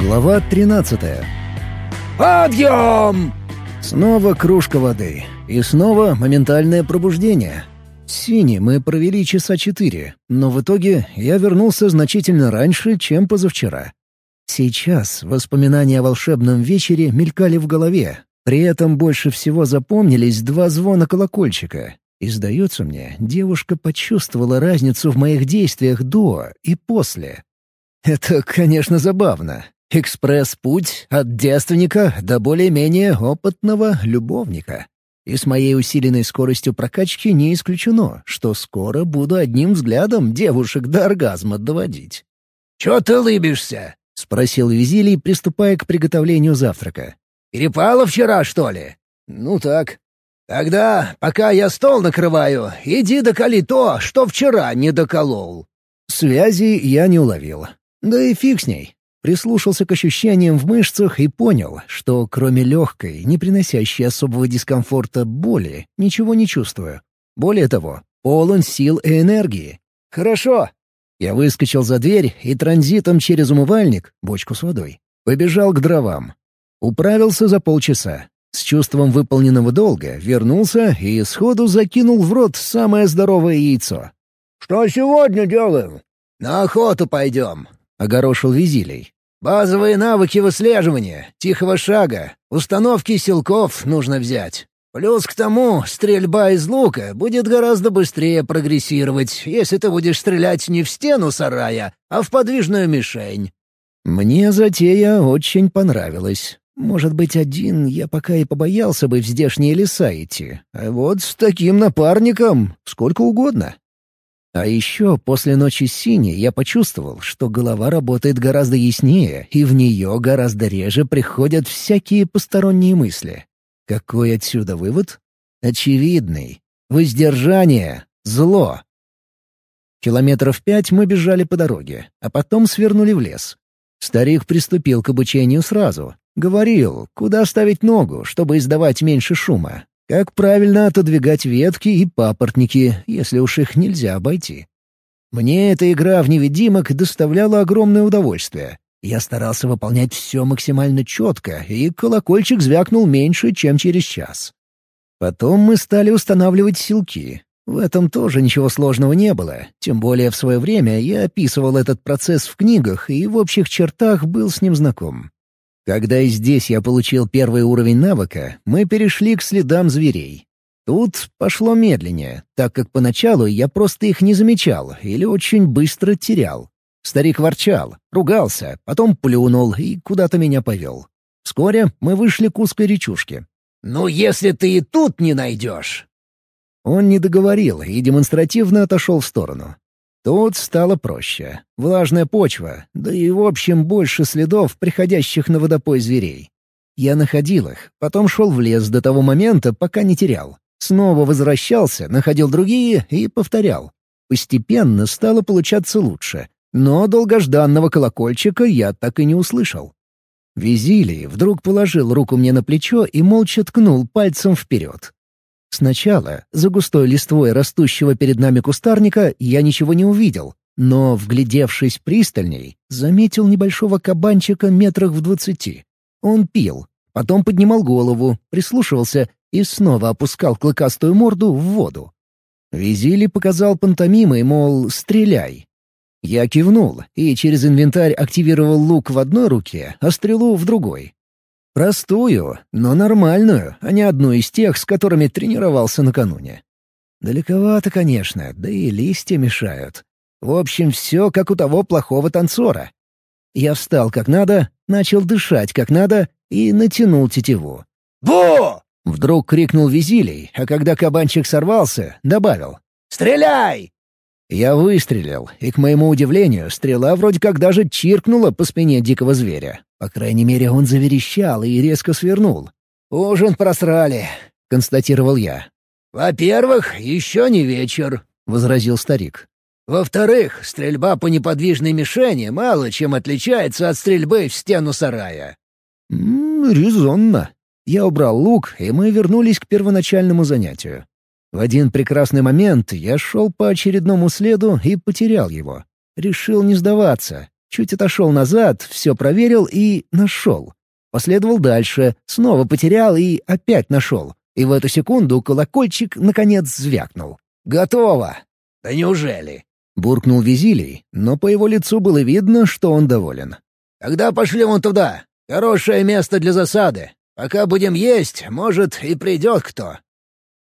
Глава 13 «Подъем!» Снова кружка воды. И снова моментальное пробуждение. Синий мы провели часа четыре, но в итоге я вернулся значительно раньше, чем позавчера. Сейчас воспоминания о волшебном вечере мелькали в голове. При этом больше всего запомнились два звона колокольчика. И, сдается мне, девушка почувствовала разницу в моих действиях до и после. Это, конечно, забавно. Экспресс-путь от девственника до более-менее опытного любовника. И с моей усиленной скоростью прокачки не исключено, что скоро буду одним взглядом девушек до оргазма доводить. «Чё ты лыбишься?» — спросил Визилий, приступая к приготовлению завтрака. «Перепало вчера, что ли?» «Ну так». «Тогда, пока я стол накрываю, иди доколи то, что вчера не доколол». Связи я не уловил. Да и фиг с ней. Прислушался к ощущениям в мышцах и понял, что кроме легкой, не приносящей особого дискомфорта боли, ничего не чувствую. Более того, полон сил и энергии. «Хорошо!» Я выскочил за дверь и транзитом через умывальник, бочку с водой, побежал к дровам. Управился за полчаса. С чувством выполненного долга вернулся и сходу закинул в рот самое здоровое яйцо. «Что сегодня делаем?» «На охоту пойдем», — огорошил Визилий. «Базовые навыки выслеживания, тихого шага, установки силков нужно взять. Плюс к тому, стрельба из лука будет гораздо быстрее прогрессировать, если ты будешь стрелять не в стену сарая, а в подвижную мишень». Мне затея очень понравилась. Может быть, один я пока и побоялся бы в здешние леса идти. А вот с таким напарником сколько угодно. А еще после ночи синей я почувствовал, что голова работает гораздо яснее, и в нее гораздо реже приходят всякие посторонние мысли. Какой отсюда вывод? Очевидный. Воздержание — зло. Километров пять мы бежали по дороге, а потом свернули в лес. Старик приступил к обучению сразу. Говорил, куда ставить ногу, чтобы издавать меньше шума, как правильно отодвигать ветки и папоротники, если уж их нельзя обойти? Мне эта игра в невидимок доставляла огромное удовольствие. Я старался выполнять все максимально четко, и колокольчик звякнул меньше, чем через час. Потом мы стали устанавливать силки. В этом тоже ничего сложного не было, тем более в свое время я описывал этот процесс в книгах и в общих чертах был с ним знаком. Когда и здесь я получил первый уровень навыка, мы перешли к следам зверей. Тут пошло медленнее, так как поначалу я просто их не замечал или очень быстро терял. Старик ворчал, ругался, потом плюнул и куда-то меня повел. Вскоре мы вышли к узкой речушке. «Ну, если ты и тут не найдешь!» Он не договорил и демонстративно отошел в сторону. Тут стало проще. Влажная почва, да и в общем больше следов, приходящих на водопой зверей. Я находил их, потом шел в лес до того момента, пока не терял. Снова возвращался, находил другие и повторял. Постепенно стало получаться лучше, но долгожданного колокольчика я так и не услышал. Визилий вдруг положил руку мне на плечо и молча ткнул пальцем вперед. Сначала, за густой листвой растущего перед нами кустарника, я ничего не увидел, но, вглядевшись пристальней, заметил небольшого кабанчика метрах в двадцати. Он пил, потом поднимал голову, прислушивался и снова опускал клыкастую морду в воду. Визили показал пантомимой, мол, «стреляй». Я кивнул и через инвентарь активировал лук в одной руке, а стрелу в другой. Простую, но нормальную, а не одну из тех, с которыми тренировался накануне. Далековато, конечно, да и листья мешают. В общем, все как у того плохого танцора. Я встал как надо, начал дышать как надо и натянул тетиву. «Бу!» — вдруг крикнул Визилий, а когда кабанчик сорвался, добавил. «Стреляй!» Я выстрелил, и, к моему удивлению, стрела вроде как даже чиркнула по спине дикого зверя. По крайней мере, он заверещал и резко свернул. «Ужин просрали», — констатировал я. «Во-первых, еще не вечер», — возразил старик. «Во-вторых, стрельба по неподвижной мишени мало чем отличается от стрельбы в стену сарая». «М -м, резонно. Я убрал лук, и мы вернулись к первоначальному занятию. В один прекрасный момент я шел по очередному следу и потерял его. Решил не сдаваться. Чуть отошел назад, все проверил и нашел. Последовал дальше, снова потерял и опять нашел. И в эту секунду колокольчик наконец звякнул. «Готово!» «Да неужели?» — буркнул Визилий, но по его лицу было видно, что он доволен. «Тогда пошли вон туда. Хорошее место для засады. Пока будем есть, может, и придет кто».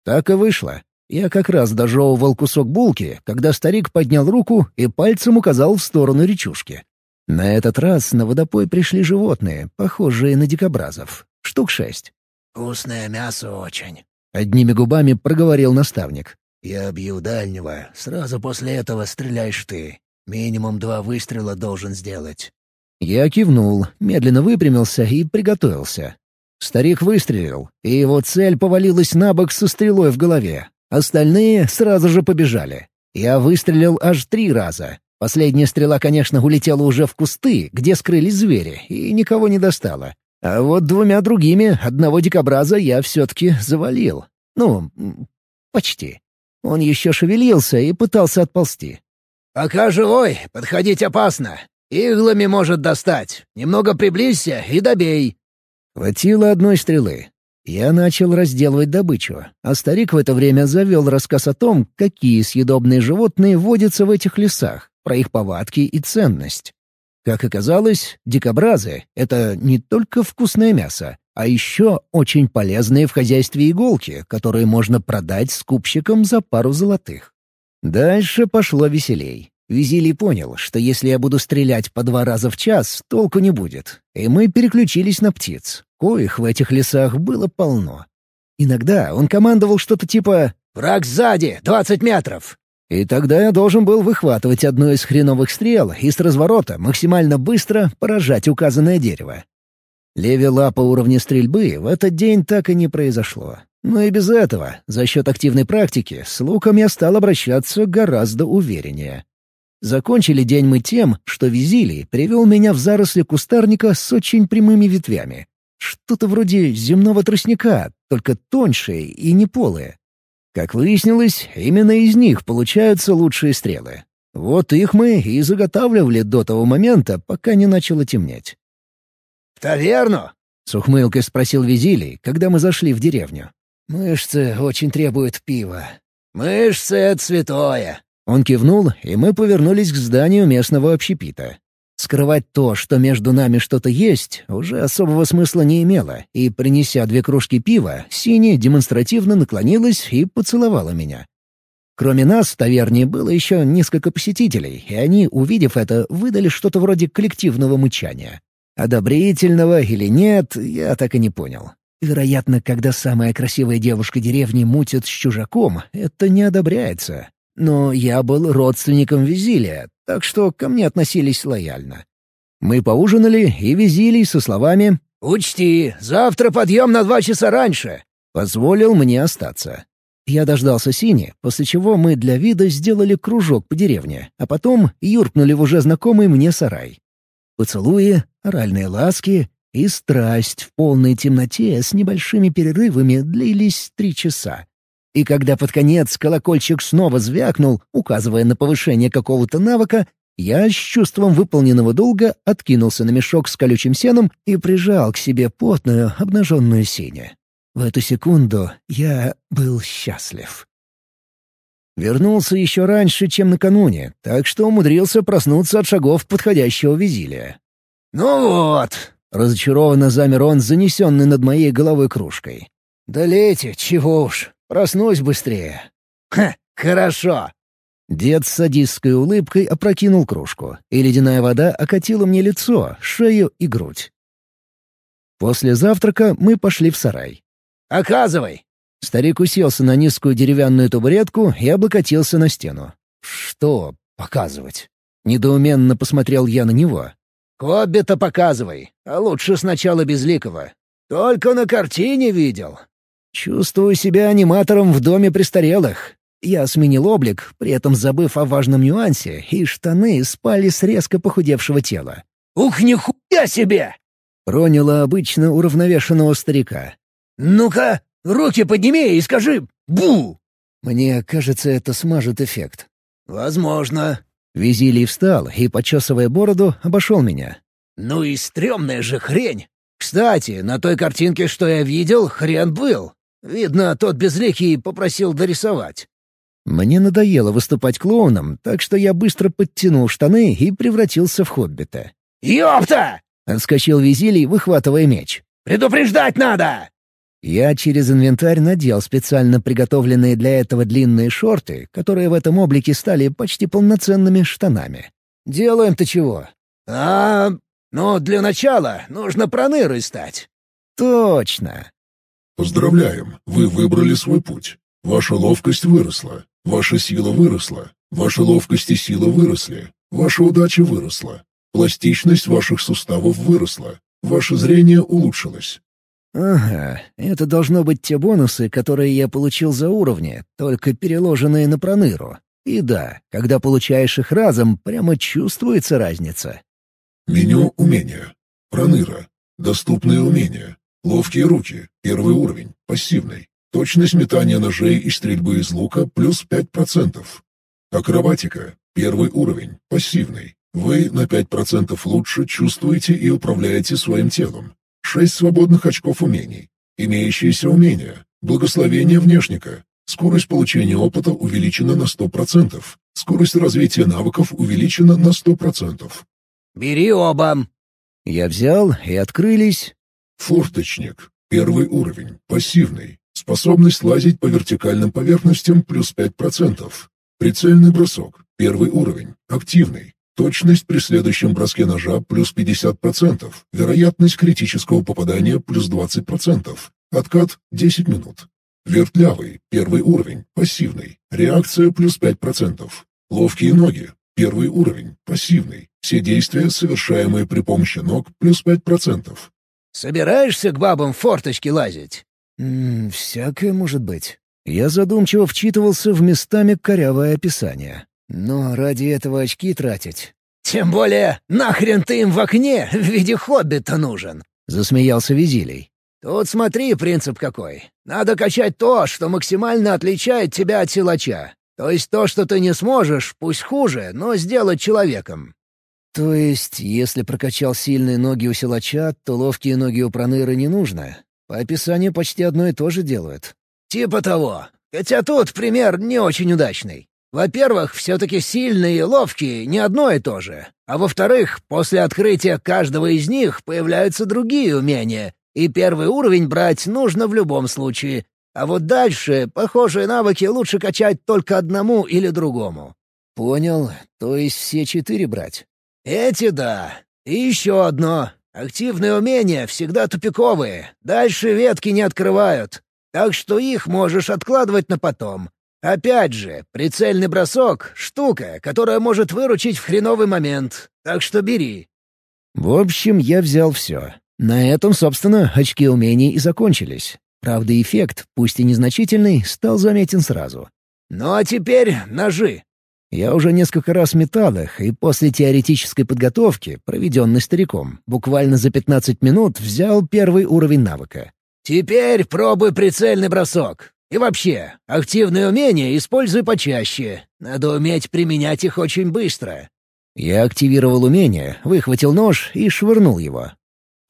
Так и вышло. Я как раз дожевывал кусок булки, когда старик поднял руку и пальцем указал в сторону речушки. На этот раз на водопой пришли животные, похожие на дикобразов. Штук шесть. «Вкусное мясо очень», — одними губами проговорил наставник. «Я бью дальнего. Сразу после этого стреляешь ты. Минимум два выстрела должен сделать». Я кивнул, медленно выпрямился и приготовился. Старик выстрелил, и его цель повалилась на бок со стрелой в голове. Остальные сразу же побежали. Я выстрелил аж три раза. Последняя стрела, конечно, улетела уже в кусты, где скрылись звери, и никого не достала. А вот двумя другими одного дикобраза я все-таки завалил. Ну, почти. Он еще шевелился и пытался отползти. «Пока живой, подходить опасно. Иглами может достать. Немного приблизься и добей». Хватило одной стрелы. Я начал разделывать добычу, а старик в это время завел рассказ о том, какие съедобные животные водятся в этих лесах, про их повадки и ценность. Как оказалось, дикобразы — это не только вкусное мясо, а еще очень полезные в хозяйстве иголки, которые можно продать скупщикам за пару золотых. Дальше пошло веселей. Визилий понял, что если я буду стрелять по два раза в час, толку не будет, и мы переключились на птиц коих в этих лесах было полно. Иногда он командовал что-то типа «Враг сзади! Двадцать метров!» И тогда я должен был выхватывать одну из хреновых стрел и с разворота максимально быстро поражать указанное дерево. Левела по уровню стрельбы в этот день так и не произошло. Но и без этого, за счет активной практики, с луком я стал обращаться гораздо увереннее. Закончили день мы тем, что Визилий привел меня в заросли кустарника с очень прямыми ветвями. Что-то вроде земного тростника, только тоньше и неполые. Как выяснилось, именно из них получаются лучшие стрелы. Вот их мы и заготавливали до того момента, пока не начало темнеть. «В таверну?» — с ухмылкой спросил Визилий, когда мы зашли в деревню. «Мышцы очень требуют пива». «Мышцы — это святое». Он кивнул, и мы повернулись к зданию местного общепита. Скрывать то, что между нами что-то есть, уже особого смысла не имело, и, принеся две кружки пива, Синяя демонстративно наклонилась и поцеловала меня. Кроме нас в таверне было еще несколько посетителей, и они, увидев это, выдали что-то вроде коллективного мычания. Одобрительного или нет, я так и не понял. Вероятно, когда самая красивая девушка деревни мутит с чужаком, это не одобряется. Но я был родственником Визилия, так что ко мне относились лояльно. Мы поужинали и Визилий со словами «Учти, завтра подъем на два часа раньше!» позволил мне остаться. Я дождался Сини, после чего мы для вида сделали кружок по деревне, а потом юркнули в уже знакомый мне сарай. Поцелуи, оральные ласки и страсть в полной темноте с небольшими перерывами длились три часа. И когда под конец колокольчик снова звякнул, указывая на повышение какого-то навыка, я с чувством выполненного долга откинулся на мешок с колючим сеном и прижал к себе потную, обнаженную синю. В эту секунду я был счастлив. Вернулся еще раньше, чем накануне, так что умудрился проснуться от шагов подходящего визилия. «Ну вот!» — разочарованно замер он, занесенный над моей головой кружкой. «Да лейте, чего уж!» Проснусь быстрее». «Ха, хорошо». Дед с садистской улыбкой опрокинул кружку, и ледяная вода окатила мне лицо, шею и грудь. После завтрака мы пошли в сарай. «Оказывай!» Старик уселся на низкую деревянную табуретку и облокотился на стену. «Что показывать?» Недоуменно посмотрел я на него. «Хоббита показывай, а лучше сначала Безликого. Только на картине видел. Чувствую себя аниматором в доме престарелых. Я сменил облик, при этом забыв о важном нюансе, и штаны спали с резко похудевшего тела. «Ух, нихуя себе!» — проняло обычно уравновешенного старика. «Ну-ка, руки подними и скажи «бу!»» Мне кажется, это смажет эффект. «Возможно». Визилий встал и, почесывая бороду, обошел меня. «Ну и стрёмная же хрень! Кстати, на той картинке, что я видел, хрен был. Видно, тот безликий попросил дорисовать». Мне надоело выступать клоуном, так что я быстро подтянул штаны и превратился в хоббита. «Ёпта!» — отскочил Визилий, выхватывая меч. «Предупреждать надо!» Я через инвентарь надел специально приготовленные для этого длинные шорты, которые в этом облике стали почти полноценными штанами. «Делаем-то чего?» «А, ну, для начала нужно пронырой стать». «Точно». «Поздравляем, вы выбрали свой путь. Ваша ловкость выросла, ваша сила выросла, ваша ловкость и сила выросли, ваша удача выросла, пластичность ваших суставов выросла, ваше зрение улучшилось, Ага, это должно быть те бонусы, которые я получил за уровни, только переложенные на проныру. И да, когда получаешь их разом, прямо чувствуется разница. Меню умения. Проныра. Доступные умения. Ловкие руки. Первый уровень. Пассивный. Точность метания ножей и стрельбы из лука плюс 5%. Акробатика. Первый уровень. Пассивный. Вы на 5% лучше чувствуете и управляете своим телом. Шесть свободных очков умений. Имеющиеся умения. Благословение внешника. Скорость получения опыта увеличена на 100%. Скорость развития навыков увеличена на 100%. «Бери оба!» Я взял, и открылись... Форточник. Первый уровень. Пассивный. Способность лазить по вертикальным поверхностям плюс 5%. Прицельный бросок. Первый уровень. Активный. Точность при следующем броске ножа плюс 50%. Вероятность критического попадания плюс 20%. Откат 10 минут. Вертлявый, первый уровень, пассивный. Реакция плюс 5%. Ловкие ноги, первый уровень, пассивный. Все действия, совершаемые при помощи ног, плюс 5%. «Собираешься к бабам в форточке лазить?» М «Всякое может быть». Я задумчиво вчитывался в местами корявое описание. Но ради этого очки тратить... «Тем более, нахрен ты им в окне в виде хоббита нужен?» — засмеялся Визилий. «Тут смотри, принцип какой. Надо качать то, что максимально отличает тебя от силача. То есть то, что ты не сможешь, пусть хуже, но сделать человеком». «То есть, если прокачал сильные ноги у силача, то ловкие ноги у проныры не нужно? По описанию почти одно и то же делают». «Типа того. Хотя тут пример не очень удачный. Во-первых, все-таки сильные и ловкие — не одно и то же. А во-вторых, после открытия каждого из них появляются другие умения, и первый уровень брать нужно в любом случае. А вот дальше похожие навыки лучше качать только одному или другому. Понял. То есть все четыре брать? Эти — да. И еще одно. Активные умения всегда тупиковые. Дальше ветки не открывают. Так что их можешь откладывать на потом. Опять же, прицельный бросок — штука, которая может выручить в хреновый момент, так что бери. В общем, я взял все. На этом, собственно, очки умений и закончились. Правда, эффект, пусть и незначительный, стал заметен сразу. Ну а теперь ножи. Я уже несколько раз метал их, и после теоретической подготовки, проведенной стариком, буквально за 15 минут взял первый уровень навыка. «Теперь пробуй прицельный бросок. И вообще, активные умения используй почаще. Надо уметь применять их очень быстро». Я активировал умение, выхватил нож и швырнул его.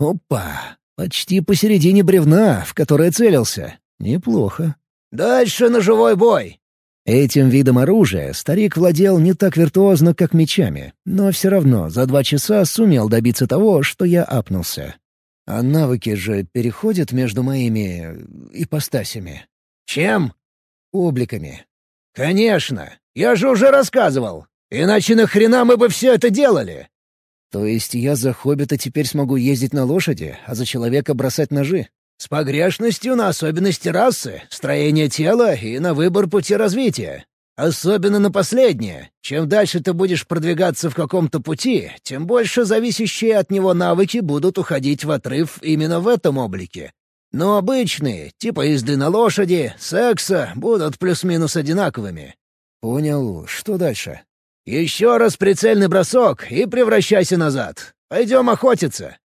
Опа! Почти посередине бревна, в которое целился. Неплохо. «Дальше ножевой бой!» Этим видом оружия старик владел не так виртуозно, как мечами, но все равно за два часа сумел добиться того, что я апнулся. А навыки же переходят между моими... ипостасями. «Чем?» «Обликами». «Конечно! Я же уже рассказывал! Иначе нахрена мы бы все это делали?» «То есть я за хоббита теперь смогу ездить на лошади, а за человека бросать ножи?» «С погрешностью на особенности расы, строение тела и на выбор пути развития. Особенно на последнее. Чем дальше ты будешь продвигаться в каком-то пути, тем больше зависящие от него навыки будут уходить в отрыв именно в этом облике. Но обычные, типа езды на лошади, секса, будут плюс-минус одинаковыми. Понял. Что дальше? Еще раз прицельный бросок и превращайся назад. Пойдем охотиться.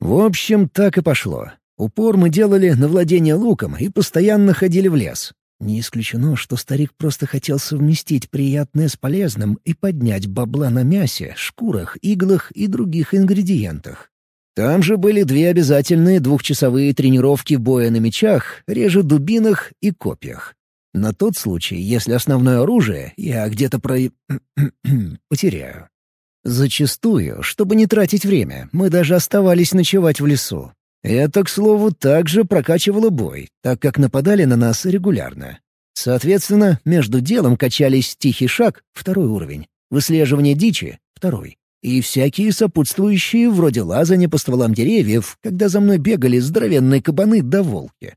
В общем, так и пошло. Упор мы делали на владение луком и постоянно ходили в лес. Не исключено, что старик просто хотел совместить приятное с полезным и поднять бабла на мясе, шкурах, иглах и других ингредиентах. Там же были две обязательные двухчасовые тренировки боя на мечах, реже дубинах и копьях. На тот случай, если основное оружие я где-то про... потеряю. Зачастую, чтобы не тратить время, мы даже оставались ночевать в лесу. Это, к слову, также прокачивало бой, так как нападали на нас регулярно. Соответственно, между делом качались «Тихий шаг» — второй уровень, «Выслеживание дичи» — второй, и всякие сопутствующие, вроде лазания по стволам деревьев, когда за мной бегали здоровенные кабаны да волки.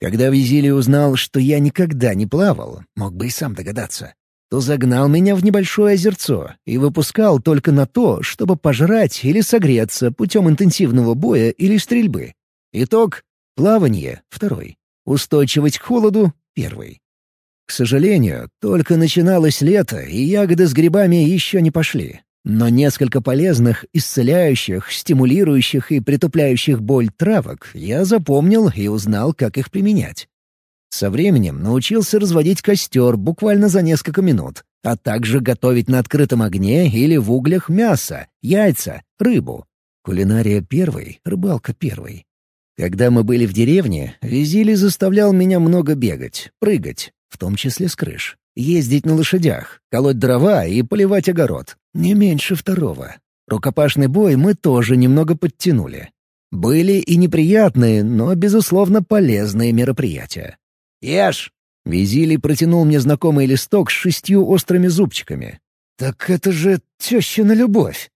Когда Визилий узнал, что я никогда не плавал, мог бы и сам догадаться, то загнал меня в небольшое озерцо и выпускал только на то, чтобы пожрать или согреться путем интенсивного боя или стрельбы. Итог — плавание — второй, устойчивость к холоду — первый. К сожалению, только начиналось лето, и ягоды с грибами еще не пошли. Но несколько полезных, исцеляющих, стимулирующих и притупляющих боль травок я запомнил и узнал, как их применять. Со временем научился разводить костер буквально за несколько минут, а также готовить на открытом огне или в углях мясо, яйца, рыбу. Кулинария первой, рыбалка первой. Когда мы были в деревне, Визили заставлял меня много бегать, прыгать, в том числе с крыш. Ездить на лошадях, колоть дрова и поливать огород. Не меньше второго. Рукопашный бой мы тоже немного подтянули. Были и неприятные, но, безусловно, полезные мероприятия. «Ешь!» Визилий протянул мне знакомый листок с шестью острыми зубчиками. «Так это же тещина любовь!»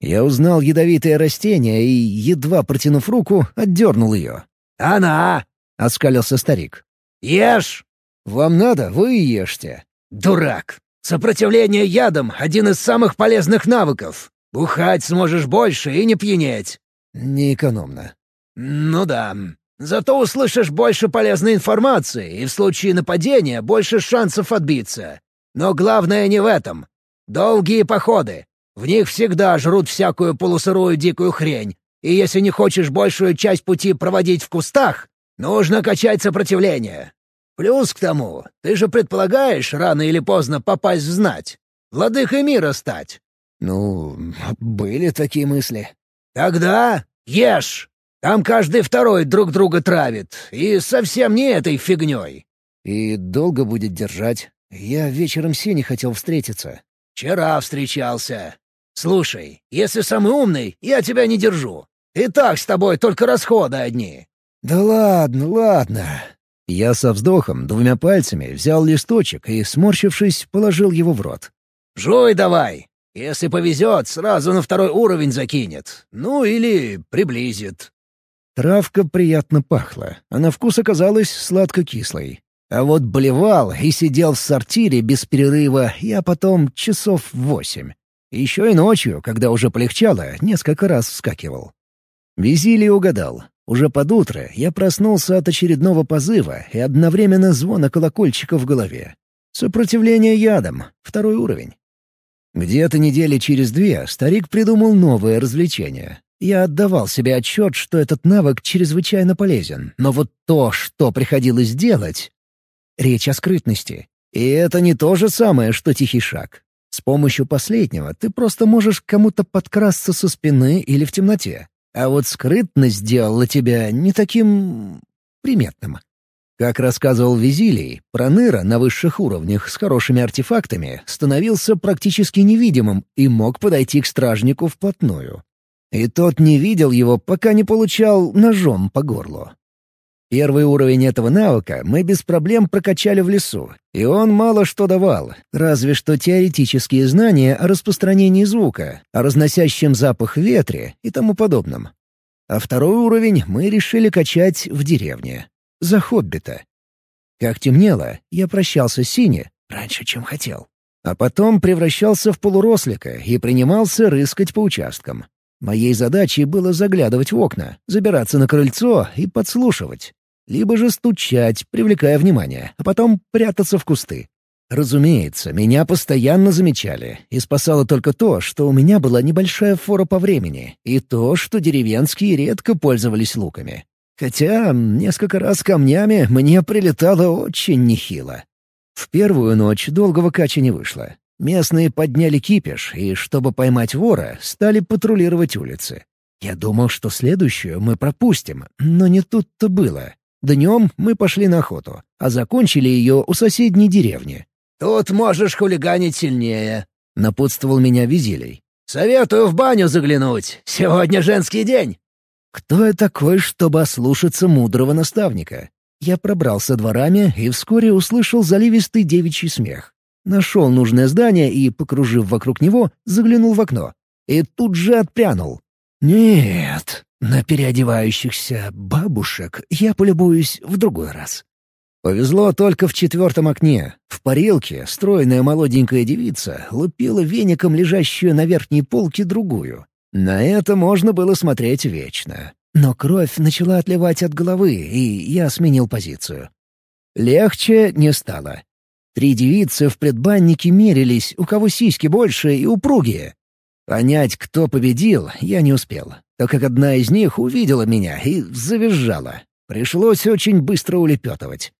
Я узнал ядовитое растение и, едва протянув руку, отдернул ее. «Она!» — оскалился старик. «Ешь!» «Вам надо, вы и ешьте». «Дурак! Сопротивление ядом — один из самых полезных навыков. Бухать сможешь больше и не пьянеть». «Неэкономно». «Ну да. Зато услышишь больше полезной информации, и в случае нападения больше шансов отбиться. Но главное не в этом. Долгие походы. В них всегда жрут всякую полусырую дикую хрень, и если не хочешь большую часть пути проводить в кустах, нужно качать сопротивление. Плюс к тому, ты же предполагаешь рано или поздно попасть в знать. Владыкой мира стать. Ну, были такие мысли. Тогда ешь. Там каждый второй друг друга травит, и совсем не этой фигней. И долго будет держать. Я вечером Сене хотел встретиться. Вчера встречался. Слушай, если самый умный, я тебя не держу. И так с тобой только расходы одни. Да ладно, ладно. Я со вздохом двумя пальцами взял листочек и, сморщившись, положил его в рот. «Жуй давай! Если повезет, сразу на второй уровень закинет. Ну или приблизит». Травка приятно пахла, а на вкус оказалась сладко-кислой. А вот блевал и сидел в сортире без перерыва я потом часов восемь. Еще и ночью, когда уже полегчало, несколько раз вскакивал. Визилий угадал. Уже под утро я проснулся от очередного позыва и одновременно звона колокольчика в голове. Сопротивление ядом, второй уровень. Где-то недели через две старик придумал новое развлечение. Я отдавал себе отчет, что этот навык чрезвычайно полезен, но вот то, что приходилось делать... Речь о скрытности. И это не то же самое, что тихий шаг. С помощью последнего ты просто можешь кому-то подкрасться со спины или в темноте. А вот скрытность сделала тебя не таким... приметным. Как рассказывал Визилий, Проныра на высших уровнях с хорошими артефактами становился практически невидимым и мог подойти к стражнику вплотную. И тот не видел его, пока не получал ножом по горлу. Первый уровень этого навыка мы без проблем прокачали в лесу, и он мало что давал, разве что теоретические знания о распространении звука, о разносящем запах ветре и тому подобном. А второй уровень мы решили качать в деревне. За хоббита. Как темнело, я прощался с Сине раньше, чем хотел. А потом превращался в полурослика и принимался рыскать по участкам. Моей задачей было заглядывать в окна, забираться на крыльцо и подслушивать либо же стучать, привлекая внимание, а потом прятаться в кусты. Разумеется, меня постоянно замечали, и спасало только то, что у меня была небольшая фора по времени, и то, что деревенские редко пользовались луками. Хотя несколько раз камнями мне прилетало очень нехило. В первую ночь долгого кача не вышло. Местные подняли кипиш, и, чтобы поймать вора, стали патрулировать улицы. Я думал, что следующую мы пропустим, но не тут-то было. Днем мы пошли на охоту, а закончили ее у соседней деревни. «Тут можешь хулиганить сильнее», — напутствовал меня Визилий. «Советую в баню заглянуть. Сегодня женский день». Кто я такой, чтобы ослушаться мудрого наставника? Я пробрался дворами и вскоре услышал заливистый девичий смех. Нашел нужное здание и, покружив вокруг него, заглянул в окно. И тут же отпрянул. «Нет, на переодевающихся бабушек я полюбуюсь в другой раз». Повезло только в четвертом окне. В парилке стройная молоденькая девица лупила веником лежащую на верхней полке другую. На это можно было смотреть вечно. Но кровь начала отливать от головы, и я сменил позицию. Легче не стало. Три девицы в предбаннике мерились, у кого сиськи больше и упругие. Понять, кто победил, я не успел, так как одна из них увидела меня и завизжала. Пришлось очень быстро улепетывать.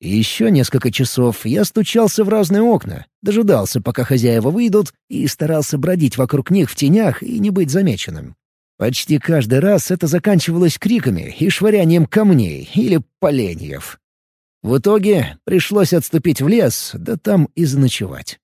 Еще несколько часов я стучался в разные окна, дожидался, пока хозяева выйдут, и старался бродить вокруг них в тенях и не быть замеченным. Почти каждый раз это заканчивалось криками и швырянием камней или поленьев. В итоге пришлось отступить в лес, да там и заночевать.